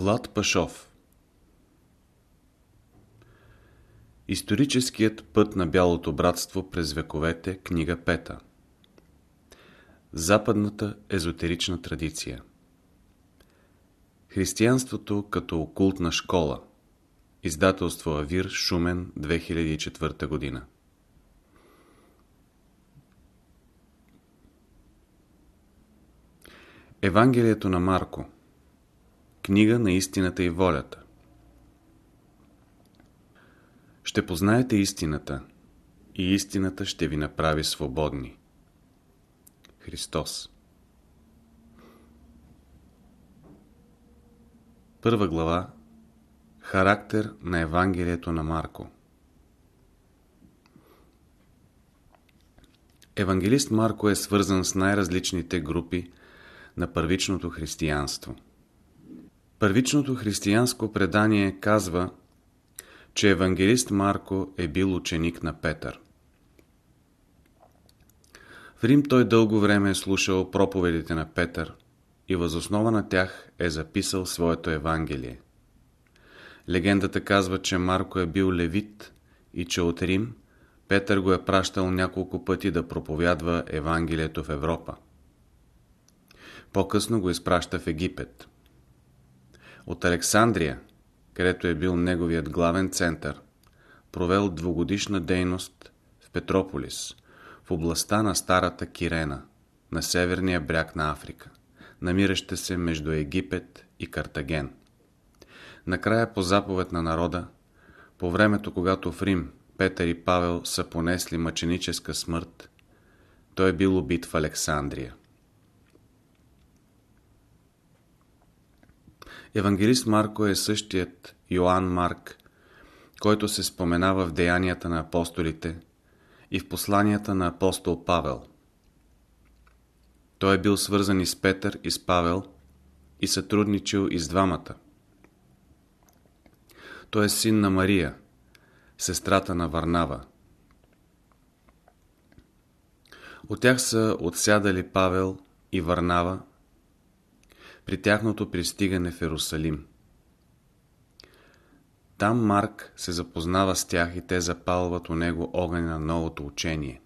Влад Пашов. Историческият път на Бялото братство през вековете, книга 5 Западната езотерична традиция. Християнството като окултна школа. Издателство Авир, Шумен, 2004 година. Евангелието на Марко Книга на истината и волята Ще познаете истината и истината ще ви направи свободни. Христос Първа глава Характер на Евангелието на Марко Евангелист Марко е свързан с най-различните групи на първичното християнство. Първичното християнско предание казва, че евангелист Марко е бил ученик на Петър. В Рим той дълго време е слушал проповедите на Петър и възоснова на тях е записал своето Евангелие. Легендата казва, че Марко е бил левит и че от Рим Петър го е пращал няколко пъти да проповядва Евангелието в Европа. По-късно го изпраща в Египет. От Александрия, където е бил неговият главен център, провел двугодишна дейност в Петрополис, в областта на Старата Кирена, на северния бряг на Африка, намираща се между Египет и Картаген. Накрая по заповед на народа, по времето когато в Рим Петър и Павел са понесли мъченическа смърт, той е бил убит в Александрия. Евангелист Марко е същият Йоанн Марк, който се споменава в деянията на апостолите и в посланията на апостол Павел. Той е бил свързан и с Петър и с Павел и сътрудничил и с двамата. Той е син на Мария, сестрата на Варнава. От тях са отсядали Павел и Варнава при тяхното пристигане в Ерусалим. Там Марк се запознава с тях и те запалват у него огъня на новото учение.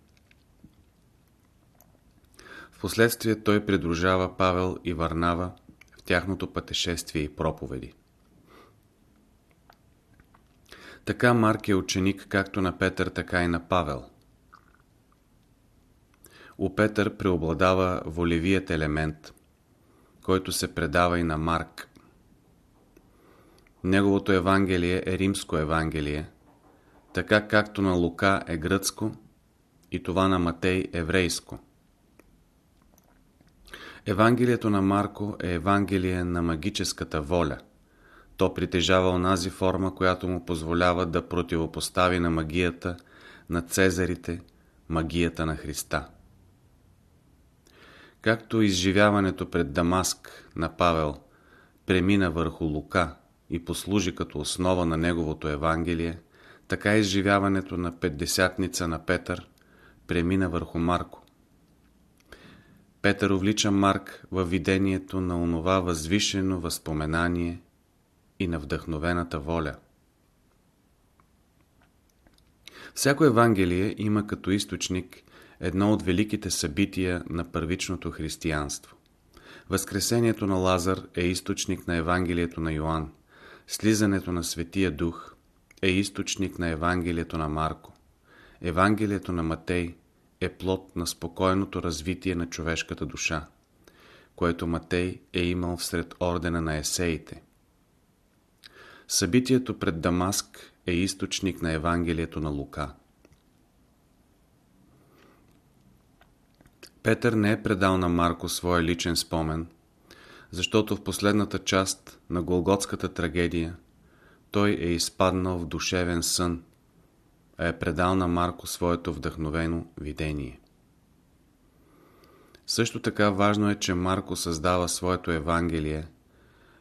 Впоследствие той придружава Павел и Варнава в тяхното пътешествие и проповеди. Така Марк е ученик както на Петър, така и на Павел. У Петър преобладава волевият елемент, който се предава и на Марк. Неговото Евангелие е римско Евангелие, така както на Лука е гръцко и това на Матей еврейско. Евангелието на Марко е Евангелие на магическата воля. То притежава онази форма, която му позволява да противопостави на магията на Цезарите магията на Христа. Както изживяването пред Дамаск на Павел премина върху Лука и послужи като основа на неговото Евангелие, така изживяването на Петдесятница на Петър премина върху Марко. Петър увлича Марк във видението на онова възвишено възпоменание и на вдъхновената воля. Всяко Евангелие има като източник едно от великите събития на първичното християнство. Възкресението на Лазар е източник на Евангелието на Йоанн. Слизането на Светия Дух е източник на Евангелието на Марко. Евангелието на Матей е плод на спокойното развитие на човешката душа, което Матей е имал всред ордена на есеите. Събитието пред Дамаск е източник на Евангелието на Лука. Петър не е предал на Марко своя личен спомен, защото в последната част на Голготската трагедия той е изпаднал в душевен сън, а е предал на Марко своето вдъхновено видение. Също така важно е, че Марко създава своето Евангелие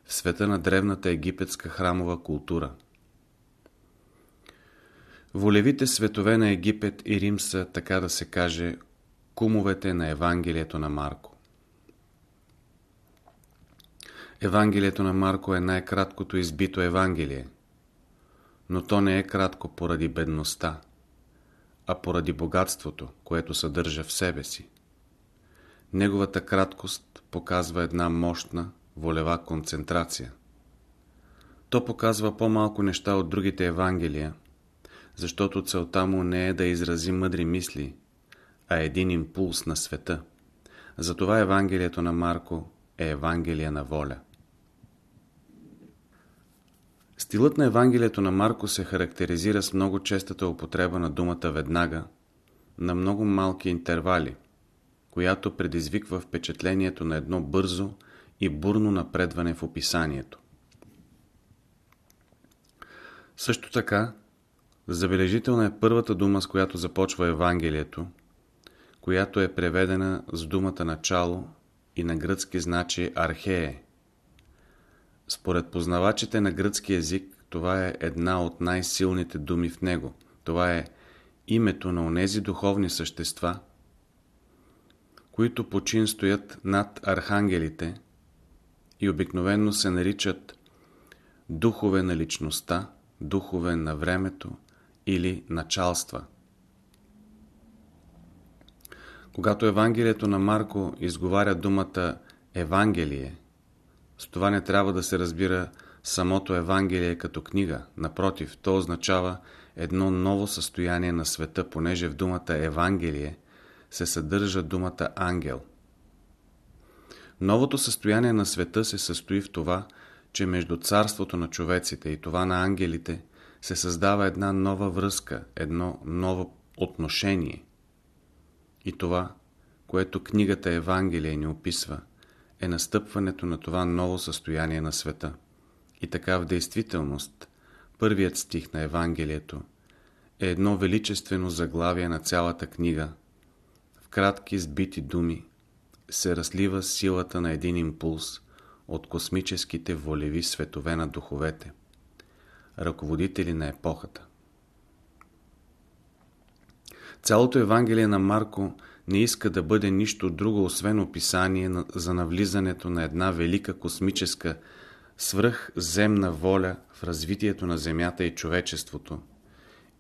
в света на древната египетска храмова култура. Волевите светове на Египет и Рим са, така да се каже, кумовете на Евангелието на Марко. Евангелието на Марко е най-краткото избито Евангелие, но то не е кратко поради бедността, а поради богатството, което съдържа в себе си. Неговата краткост показва една мощна, волева концентрация. То показва по-малко неща от другите Евангелия, защото целта му не е да изрази мъдри мисли, а един импулс на света. Затова Евангелието на Марко е Евангелие на воля. Стилът на Евангелието на Марко се характеризира с много честата употреба на думата веднага, на много малки интервали, която предизвиква впечатлението на едно бързо и бурно напредване в описанието. Също така, забележителна е първата дума, с която започва Евангелието, която е преведена с думата начало и на гръцки значи архее. Според познавачите на гръцки език, това е една от най-силните думи в него. Това е името на онези духовни същества, които почин стоят над архангелите и обикновенно се наричат духове на личността, духове на времето или началства. Когато Евангелието на Марко изговаря думата Евангелие, с това не трябва да се разбира самото Евангелие като книга. Напротив, то означава едно ново състояние на света, понеже в думата Евангелие се съдържа думата ангел. Новото състояние на света се състои в това, че между царството на човеците и това на ангелите се създава една нова връзка, едно ново отношение. И това, което книгата Евангелие ни описва, е настъпването на това ново състояние на света. И така в действителност, първият стих на Евангелието е едно величествено заглавие на цялата книга. В кратки сбити думи се разлива силата на един импулс от космическите волеви светове на духовете, ръководители на епохата. Цялото Евангелие на Марко не иска да бъде нищо друго, освен описание за навлизането на една велика космическа свръхземна воля в развитието на Земята и човечеството.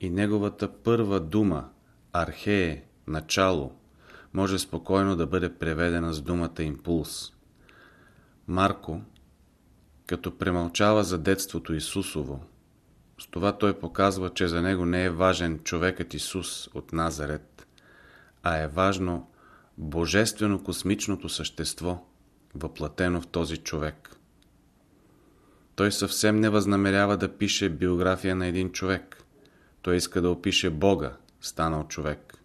И неговата първа дума, архее, начало, може спокойно да бъде преведена с думата импулс. Марко, като премълчава за детството Исусово, с това той показва, че за него не е важен човекът Исус от Назарет, а е важно божествено-космичното същество, въплатено в този човек. Той съвсем не възнамерява да пише биография на един човек. Той иска да опише Бога, станал човек,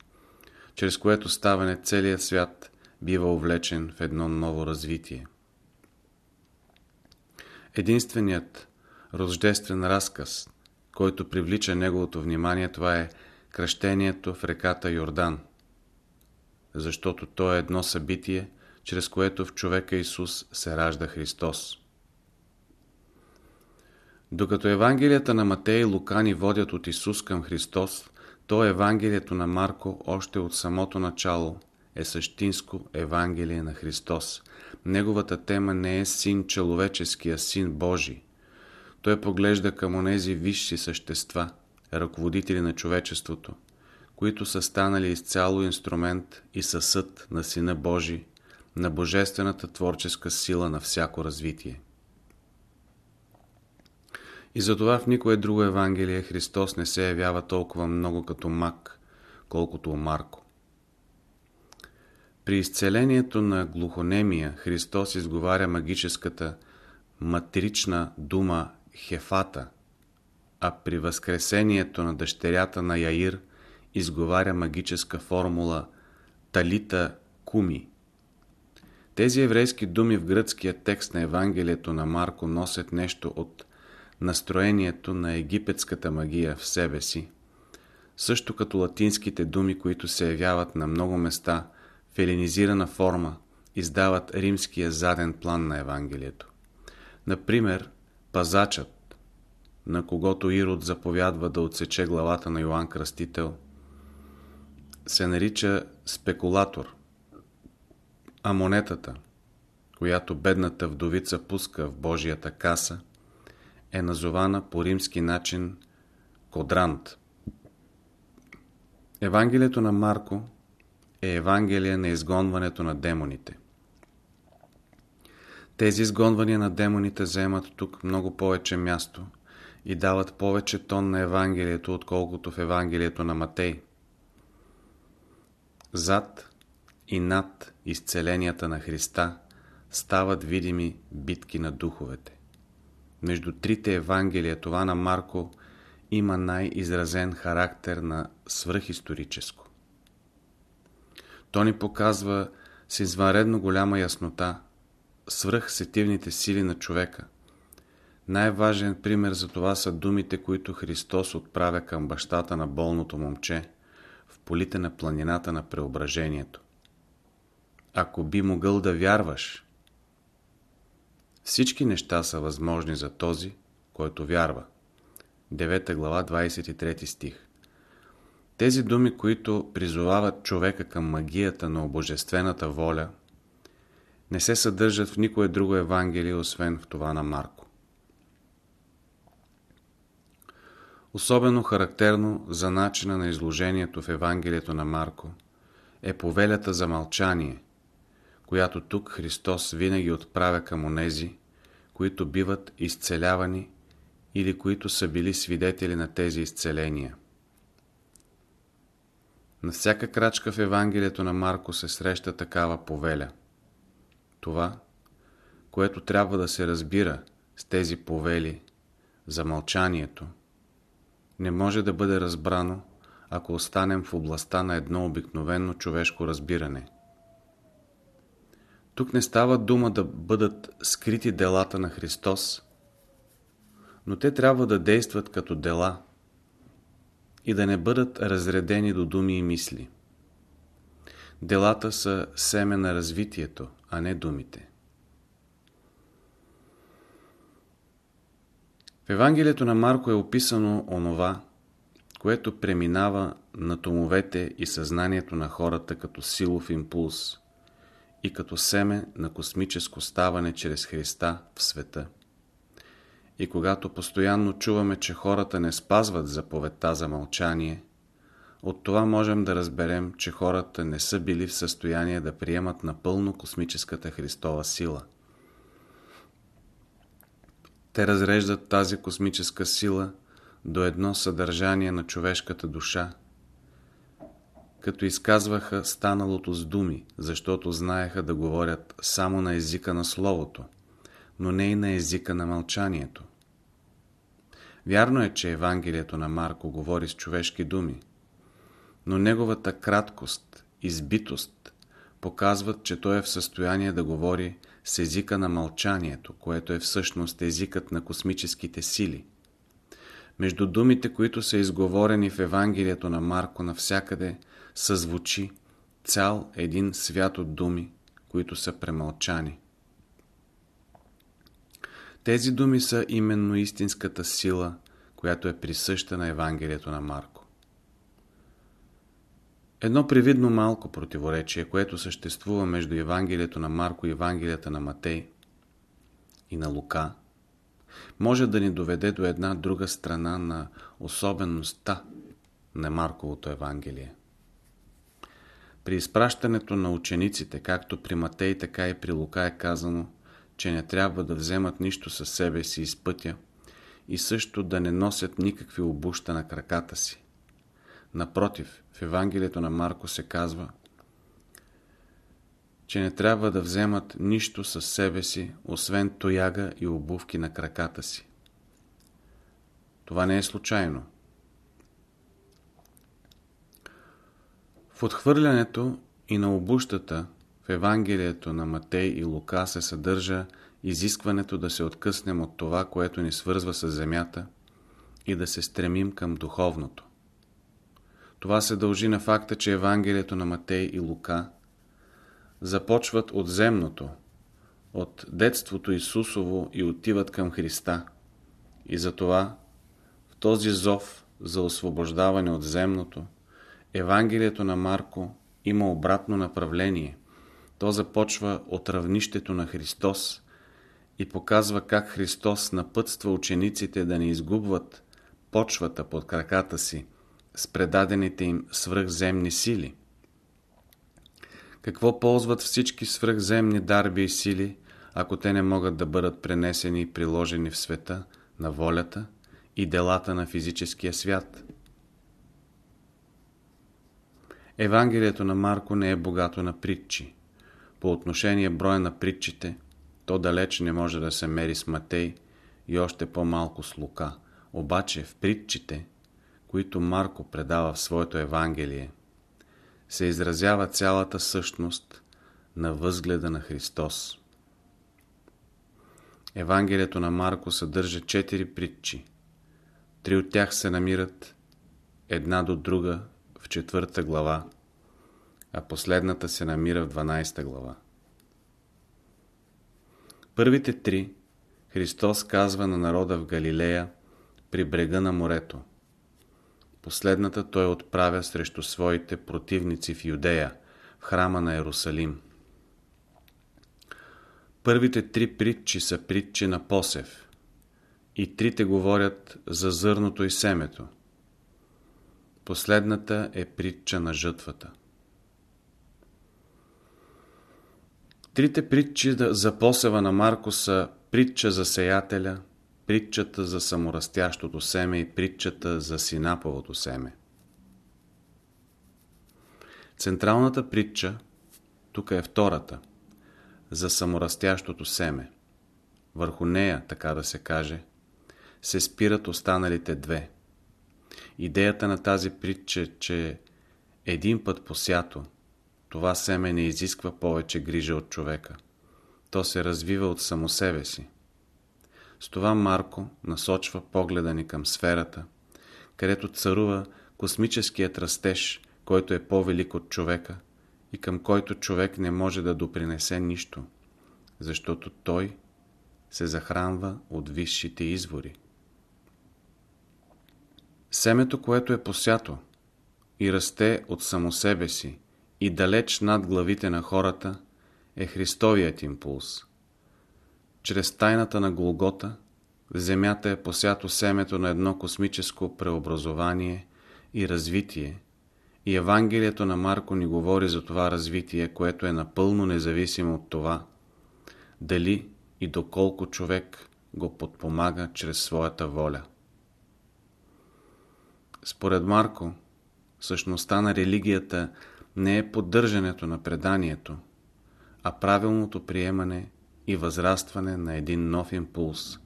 чрез което ставане целият свят бива увлечен в едно ново развитие. Единственият рождествен разказ, който привлича неговото внимание, това е кръщението в реката Йордан, защото то е едно събитие, чрез което в човека Исус се ражда Христос. Докато Евангелията на Матей и Лука ни водят от Исус към Христос, то Евангелието на Марко още от самото начало е същинско Евангелие на Христос. Неговата тема не е син човеческия, син Божий. Той поглежда към онези висши същества, ръководители на човечеството, които са станали изцяло инструмент и съсъд на Сина Божий, на божествената творческа сила на всяко развитие. И затова в никое друго Евангелие Христос не се явява толкова много като мак, колкото у Марко. При изцелението на глухонемия Христос изговаря магическата матрична дума Хефата, а при възкресението на дъщерята на Яир изговаря магическа формула Талита Куми. Тези еврейски думи в гръцкия текст на Евангелието на Марко носят нещо от настроението на египетската магия в себе си, също като латинските думи, които се явяват на много места в еленизирана форма, издават римския заден план на Евангелието. Например, пазачът, на когото Ирод заповядва да отсече главата на Йоанн Кръстител, се нарича спекулатор, а монетата, която бедната вдовица пуска в Божията каса, е назована по римски начин Кодрант. Евангелието на Марко е Евангелие на изгонването на демоните. Тези изгонвания на демоните заемат тук много повече място и дават повече тон на Евангелието, отколкото в Евангелието на Матей. Зад и над изцеленията на Христа стават видими битки на духовете. Между трите Евангелия, това на Марко има най-изразен характер на свръхисторическо. То ни показва с извънредно голяма яснота свръхсетивните сили на човека. Най-важен пример за това са думите, които Христос отправя към бащата на болното момче в полите на планината на преображението. Ако би могъл да вярваш, всички неща са възможни за този, който вярва. 9 глава 23 стих Тези думи, които призовават човека към магията на обожествената воля, не се съдържат в никое друго Евангелие, освен в това на Марко. Особено характерно за начина на изложението в Евангелието на Марко е повелята за мълчание, която тук Христос винаги отправя към онези, които биват изцелявани или които са били свидетели на тези изцеления. На всяка крачка в Евангелието на Марко се среща такава повеля. Това, което трябва да се разбира с тези повели за мълчанието, не може да бъде разбрано, ако останем в областта на едно обикновено човешко разбиране. Тук не става дума да бъдат скрити делата на Христос, но те трябва да действат като дела и да не бъдат разредени до думи и мисли. Делата са семе на развитието, а не думите. В Евангелието на Марко е описано онова, което преминава на томовете и съзнанието на хората като силов импулс и като семе на космическо ставане чрез Христа в света. И когато постоянно чуваме, че хората не спазват заповедта за мълчание, от това можем да разберем, че хората не са били в състояние да приемат напълно космическата Христова сила. Те разреждат тази космическа сила до едно съдържание на човешката душа, като изказваха станалото с думи, защото знаеха да говорят само на езика на Словото, но не и на езика на мълчанието. Вярно е, че Евангелието на Марко говори с човешки думи, но неговата краткост, избитост показват, че той е в състояние да говори с езика на мълчанието, което е всъщност езикът на космическите сили. Между думите, които са изговорени в Евангелието на Марко навсякъде, съзвучи цял един свят от думи, които са премълчани. Тези думи са именно истинската сила, която е присъща на Евангелието на Марко. Едно привидно малко противоречие, което съществува между Евангелието на Марко и Евангелията на Матей и на Лука, може да ни доведе до една друга страна на особеността на Марковото Евангелие. При изпращането на учениците, както при Матей, така и при Лука е казано, че не трябва да вземат нищо със себе си из пътя и също да не носят никакви обуща на краката си. Напротив, в Евангелието на Марко се казва, че не трябва да вземат нищо със себе си, освен тояга и обувки на краката си. Това не е случайно. В отхвърлянето и на обущата в Евангелието на Матей и Лука се съдържа изискването да се откъснем от това, което ни свързва с земята и да се стремим към духовното. Това се дължи на факта, че Евангелието на Матей и Лука започват от земното, от детството Исусово и отиват към Христа. И затова в този зов за освобождаване от земното, Евангелието на Марко има обратно направление, То започва от равнището на Христос и показва как Христос напътства учениците да не изгубват почвата под краката си с предадените им свръхземни сили. Какво ползват всички свръхземни дарби и сили, ако те не могат да бъдат пренесени и приложени в света на волята и делата на физическия свят? Евангелието на Марко не е богато на притчи. По отношение броя на притчите, то далеч не може да се мери с Матей и още по-малко с Лука. Обаче в притчите, които Марко предава в своето Евангелие, се изразява цялата същност на възгледа на Христос. Евангелието на Марко съдържа четири притчи. Три от тях се намират една до друга в четвърта глава, а последната се намира в 12 глава. Първите три Христос казва на народа в Галилея при брега на морето. Последната той отправя срещу своите противници в Юдея, в храма на Ерусалим. Първите три притчи са притчи на посев и трите говорят за зърното и семето. Последната е притча на жътвата. Трите притчи за посева на Марко са притча за сеятеля, притчата за саморастящото семе и притчата за синаповото семе. Централната притча, тук е втората, за саморастящото семе. Върху нея, така да се каже, се спират останалите две. Идеята на тази притча е, че един път посято, това семе не изисква повече грижа от човека. То се развива от само себе си. С това Марко насочва погледа ни към сферата, където царува космическият растеж, който е по-велик от човека и към който човек не може да допринесе нищо, защото той се захранва от висшите извори. Семето, което е посято и расте от само себе си и далеч над главите на хората, е Христовият импулс. Чрез тайната на Голгота, земята е посято семето на едно космическо преобразование и развитие, и Евангелието на Марко ни говори за това развитие, което е напълно независимо от това, дали и доколко човек го подпомага чрез своята воля. Според Марко, същността на религията не е поддържането на преданието, а правилното приемане и възрастване на един нов импулс,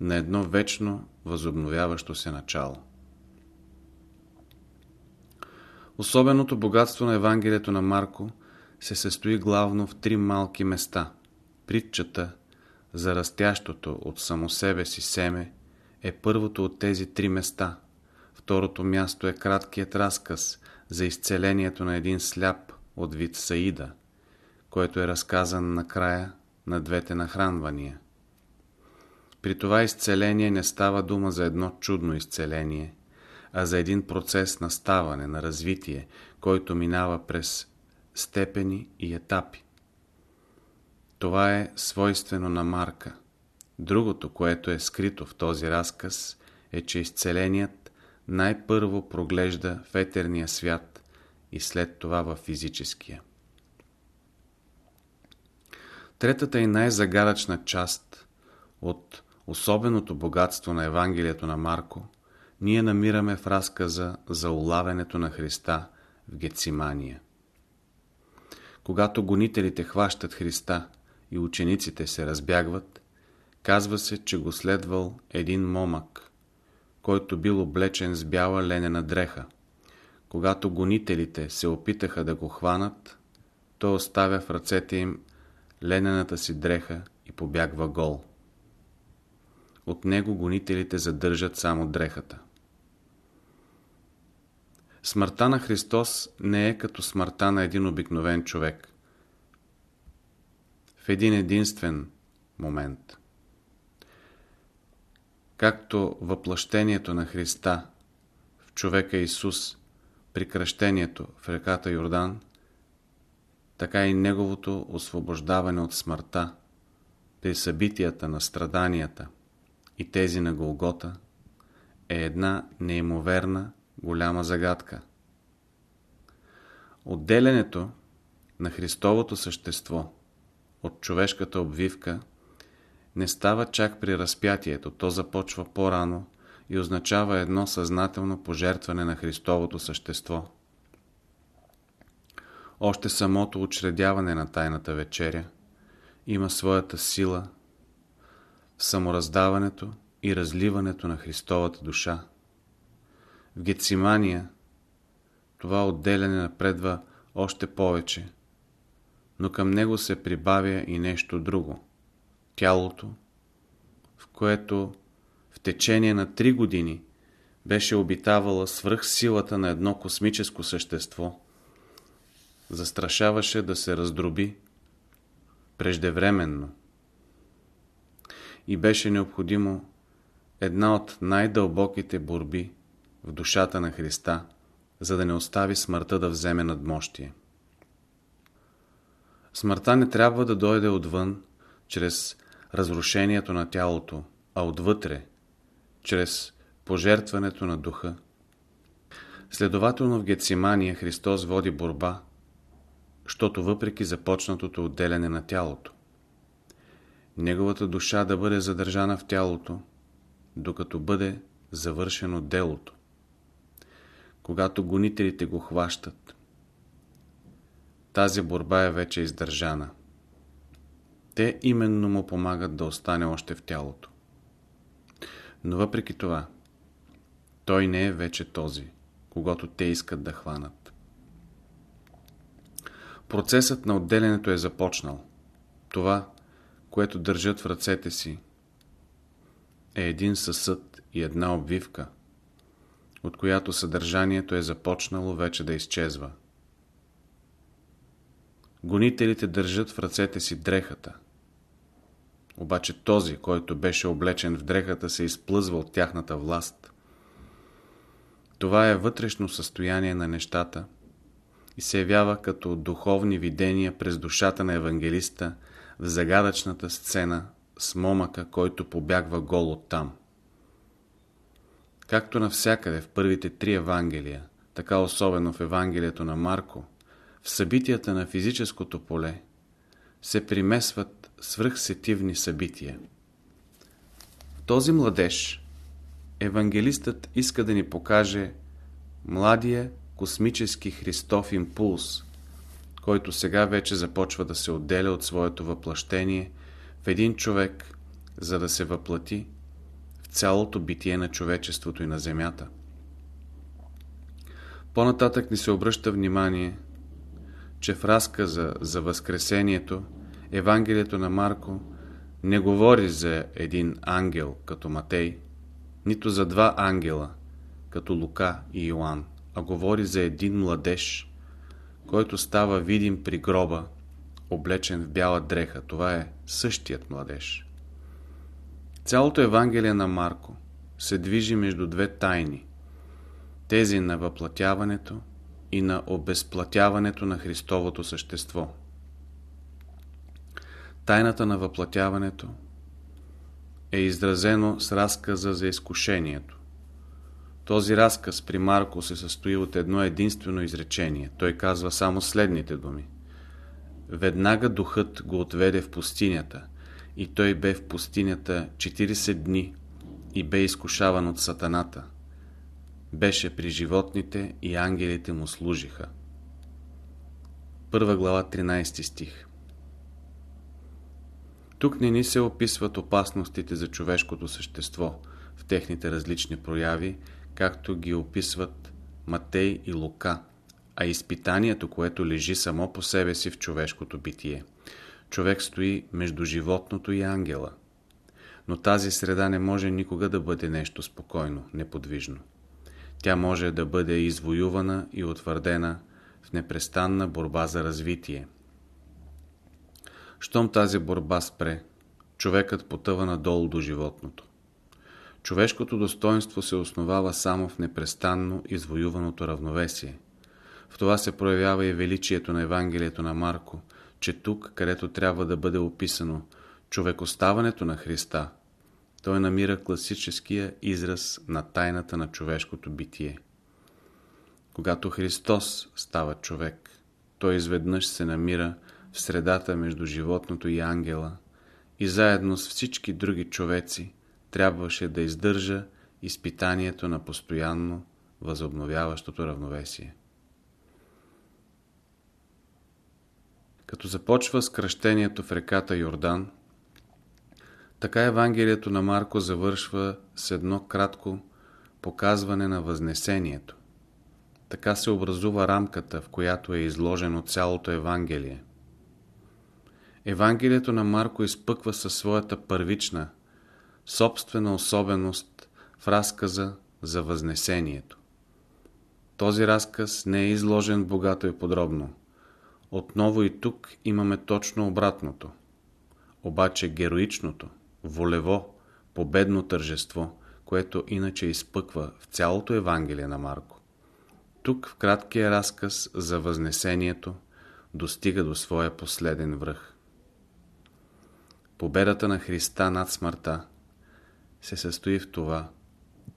на едно вечно възобновяващо се начало. Особеното богатство на Евангелието на Марко се състои главно в три малки места. Притчата за растящото от само себе си семе е първото от тези три места. Второто място е краткият разказ за изцелението на един сляп от вид Саида, което е разказан накрая на двете нахранвания. При това изцеление не става дума за едно чудно изцеление, а за един процес на ставане, на развитие, който минава през степени и етапи. Това е свойствено на Марка. Другото, което е скрито в този разказ, е, че изцеленият най-първо проглежда в етерния свят и след това в физическия. Третата и най-загадъчна част от особеното богатство на Евангелието на Марко ние намираме в разказа за улавянето на Христа в Гецимания. Когато гонителите хващат Христа и учениците се разбягват, казва се, че го следвал един момък, който бил облечен с бяла ленена дреха. Когато гонителите се опитаха да го хванат, той оставя в ръцете им ленената си дреха и побягва гол. От него гонителите задържат само дрехата. Смъртта на Христос не е като смъртта на един обикновен човек. В един единствен момент. Както въплъщението на Христа в човека Исус при кръщението в реката Йордан така и неговото освобождаване от смъртта, при събитията на страданията и тези на Голгота, е една неимоверна голяма загадка. Отделянето на Христовото същество от човешката обвивка не става чак при разпятието, то започва по-рано и означава едно съзнателно пожертване на Христовото същество. Още самото учредяване на Тайната вечеря има своята сила в самораздаването и разливането на Христовата душа. В Гецимания това отделяне напредва още повече, но към него се прибавя и нещо друго – тялото, в което в течение на три години беше обитавала свръх силата на едно космическо същество, застрашаваше да се раздроби преждевременно и беше необходимо една от най-дълбоките борби в душата на Христа, за да не остави смъртта да вземе надмощие. Смъртта не трябва да дойде отвън, чрез разрушението на тялото, а отвътре, чрез пожертването на духа. Следователно в Гецимания Христос води борба, защото въпреки започнатото отделяне на тялото, неговата душа да бъде задържана в тялото, докато бъде завършено делото. Когато гонителите го хващат, тази борба е вече издържана. Те именно му помагат да остане още в тялото. Но въпреки това, той не е вече този, когато те искат да хванат. Процесът на отделянето е започнал. Това, което държат в ръцете си, е един съсъд и една обвивка, от която съдържанието е започнало вече да изчезва. Гонителите държат в ръцете си дрехата. Обаче този, който беше облечен в дрехата, се изплъзва от тяхната власт. Това е вътрешно състояние на нещата и се явява като духовни видения през душата на евангелиста в загадъчната сцена с момъка, който побягва гол от там. Както навсякъде в първите три Евангелия, така особено в Евангелието на Марко, в събитията на физическото поле се примесват свръхсетивни събития. Този младеж, евангелистът иска да ни покаже младия космически Христов импулс, който сега вече започва да се отделя от своето въплъщение в един човек, за да се въплати в цялото битие на човечеството и на Земята. По-нататък ни се обръща внимание, че в разказа за Възкресението Евангелието на Марко не говори за един ангел като Матей, нито за два ангела като Лука и Йоанн, а говори за един младеж, който става видим при гроба, облечен в бяла дреха. Това е същият младеж. Цялото Евангелие на Марко се движи между две тайни. Тези на въплатяването и на обезплатяването на Христовото същество. Тайната на въплатяването е изразено с разказа за изкушението. Този разказ при Марко се състои от едно единствено изречение. Той казва само следните думи. Веднага духът го отведе в пустинята и той бе в пустинята 40 дни и бе изкушаван от сатаната. Беше при животните и ангелите му служиха. Първа глава 13 стих Тук не ни се описват опасностите за човешкото същество в техните различни прояви, както ги описват Матей и Лука, а изпитанието, което лежи само по себе си в човешкото битие. Човек стои между животното и ангела. Но тази среда не може никога да бъде нещо спокойно, неподвижно. Тя може да бъде извоювана и утвърдена в непрестанна борба за развитие. Щом тази борба спре, човекът потъва надолу до животното. Човешкото достоинство се основава само в непрестанно извоюваното равновесие, В това се проявява и величието на Евангелието на Марко, че тук, където трябва да бъде описано човекоставането на Христа, той намира класическия израз на тайната на човешкото битие. Когато Христос става човек, той изведнъж се намира в средата между животното и ангела и заедно с всички други човеци трябваше да издържа изпитанието на постоянно възобновяващото равновесие. Като започва скръщението в реката Йордан, така Евангелието на Марко завършва с едно кратко показване на Възнесението. Така се образува рамката, в която е изложено цялото Евангелие. Евангелието на Марко изпъква със своята първична, собствена особеност в разказа за Възнесението. Този разказ не е изложен богато и подробно. Отново и тук имаме точно обратното. Обаче героичното, волево, победно тържество, което иначе изпъква в цялото Евангелие на Марко. Тук в краткия разказ за Възнесението достига до своя последен връх. Победата на Христа над смъртта се състои в това,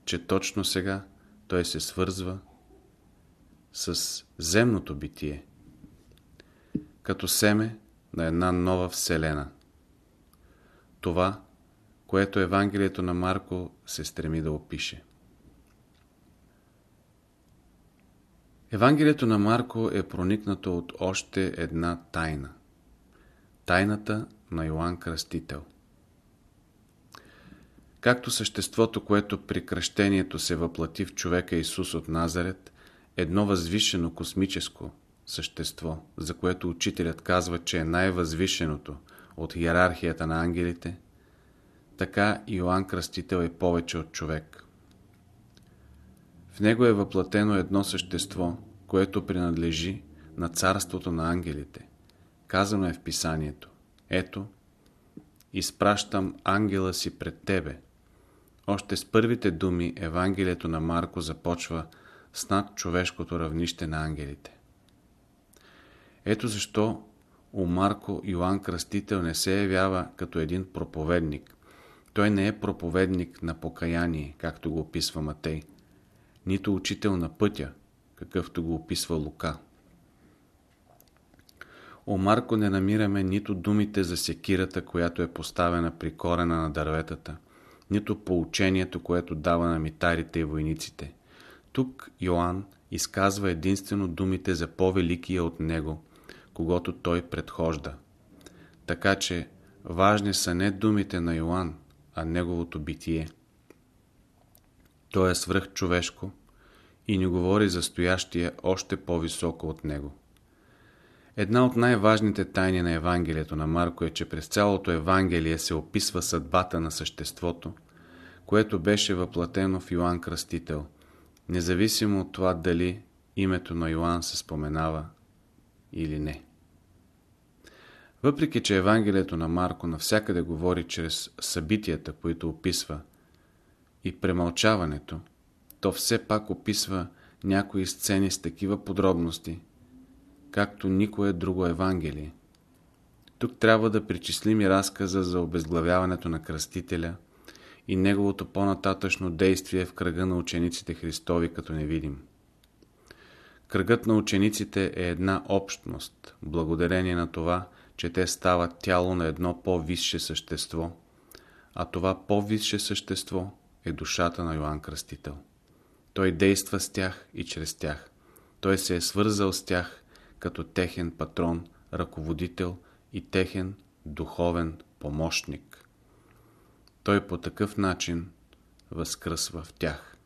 че точно сега той се свързва с земното битие, като семе на една нова вселена. Това, което Евангелието на Марко се стреми да опише. Евангелието на Марко е проникнато от още една тайна. Тайната на Йоанн Кръстител. Както съществото, което при кръщението се въплати в човека Исус от Назарет, едно възвишено космическо същество, за което учителят казва, че е най-възвишеното от иерархията на ангелите, така Йоанн Кръстител е повече от човек. В него е въплатено едно същество, което принадлежи на царството на ангелите. Казано е в писанието. Ето, изпращам ангела си пред тебе. Още с първите думи Евангелието на Марко започва с над човешкото равнище на ангелите. Ето защо у Марко Йоанн Кръстител не се явява като един проповедник. Той не е проповедник на покаяние, както го описва Матей, нито учител на пътя, какъвто го описва Лука. О Марко не намираме нито думите за секирата, която е поставена при корена на дърветата, нито поучението, което дава на митарите и войниците. Тук Йоанн изказва единствено думите за по-великия от него, когато той предхожда. Така че важни са не думите на Йоанн, а неговото битие. Той е свръхчовешко и ни говори за стоящия още по-високо от него. Една от най-важните тайни на Евангелието на Марко е, че през цялото Евангелие се описва съдбата на съществото, което беше въплатено в Йоанн Кръстител, независимо от това дали името на Йоанн се споменава или не. Въпреки, че Евангелието на Марко навсякъде говори чрез събитията, които описва, и премълчаването, то все пак описва някои сцени с такива подробности, както никое друго Евангелие. Тук трябва да причислим и разказа за обезглавяването на кръстителя и неговото по-нататъчно действие в кръга на учениците Христови като не видим. Кръгът на учениците е една общност, благодарение на това, че те стават тяло на едно по-висше същество, а това по-висше същество е душата на Йоанн Кръстител. Той действа с тях и чрез тях. Той се е свързал с тях като техен патрон, ръководител и техен духовен помощник. Той по такъв начин възкръсва в тях.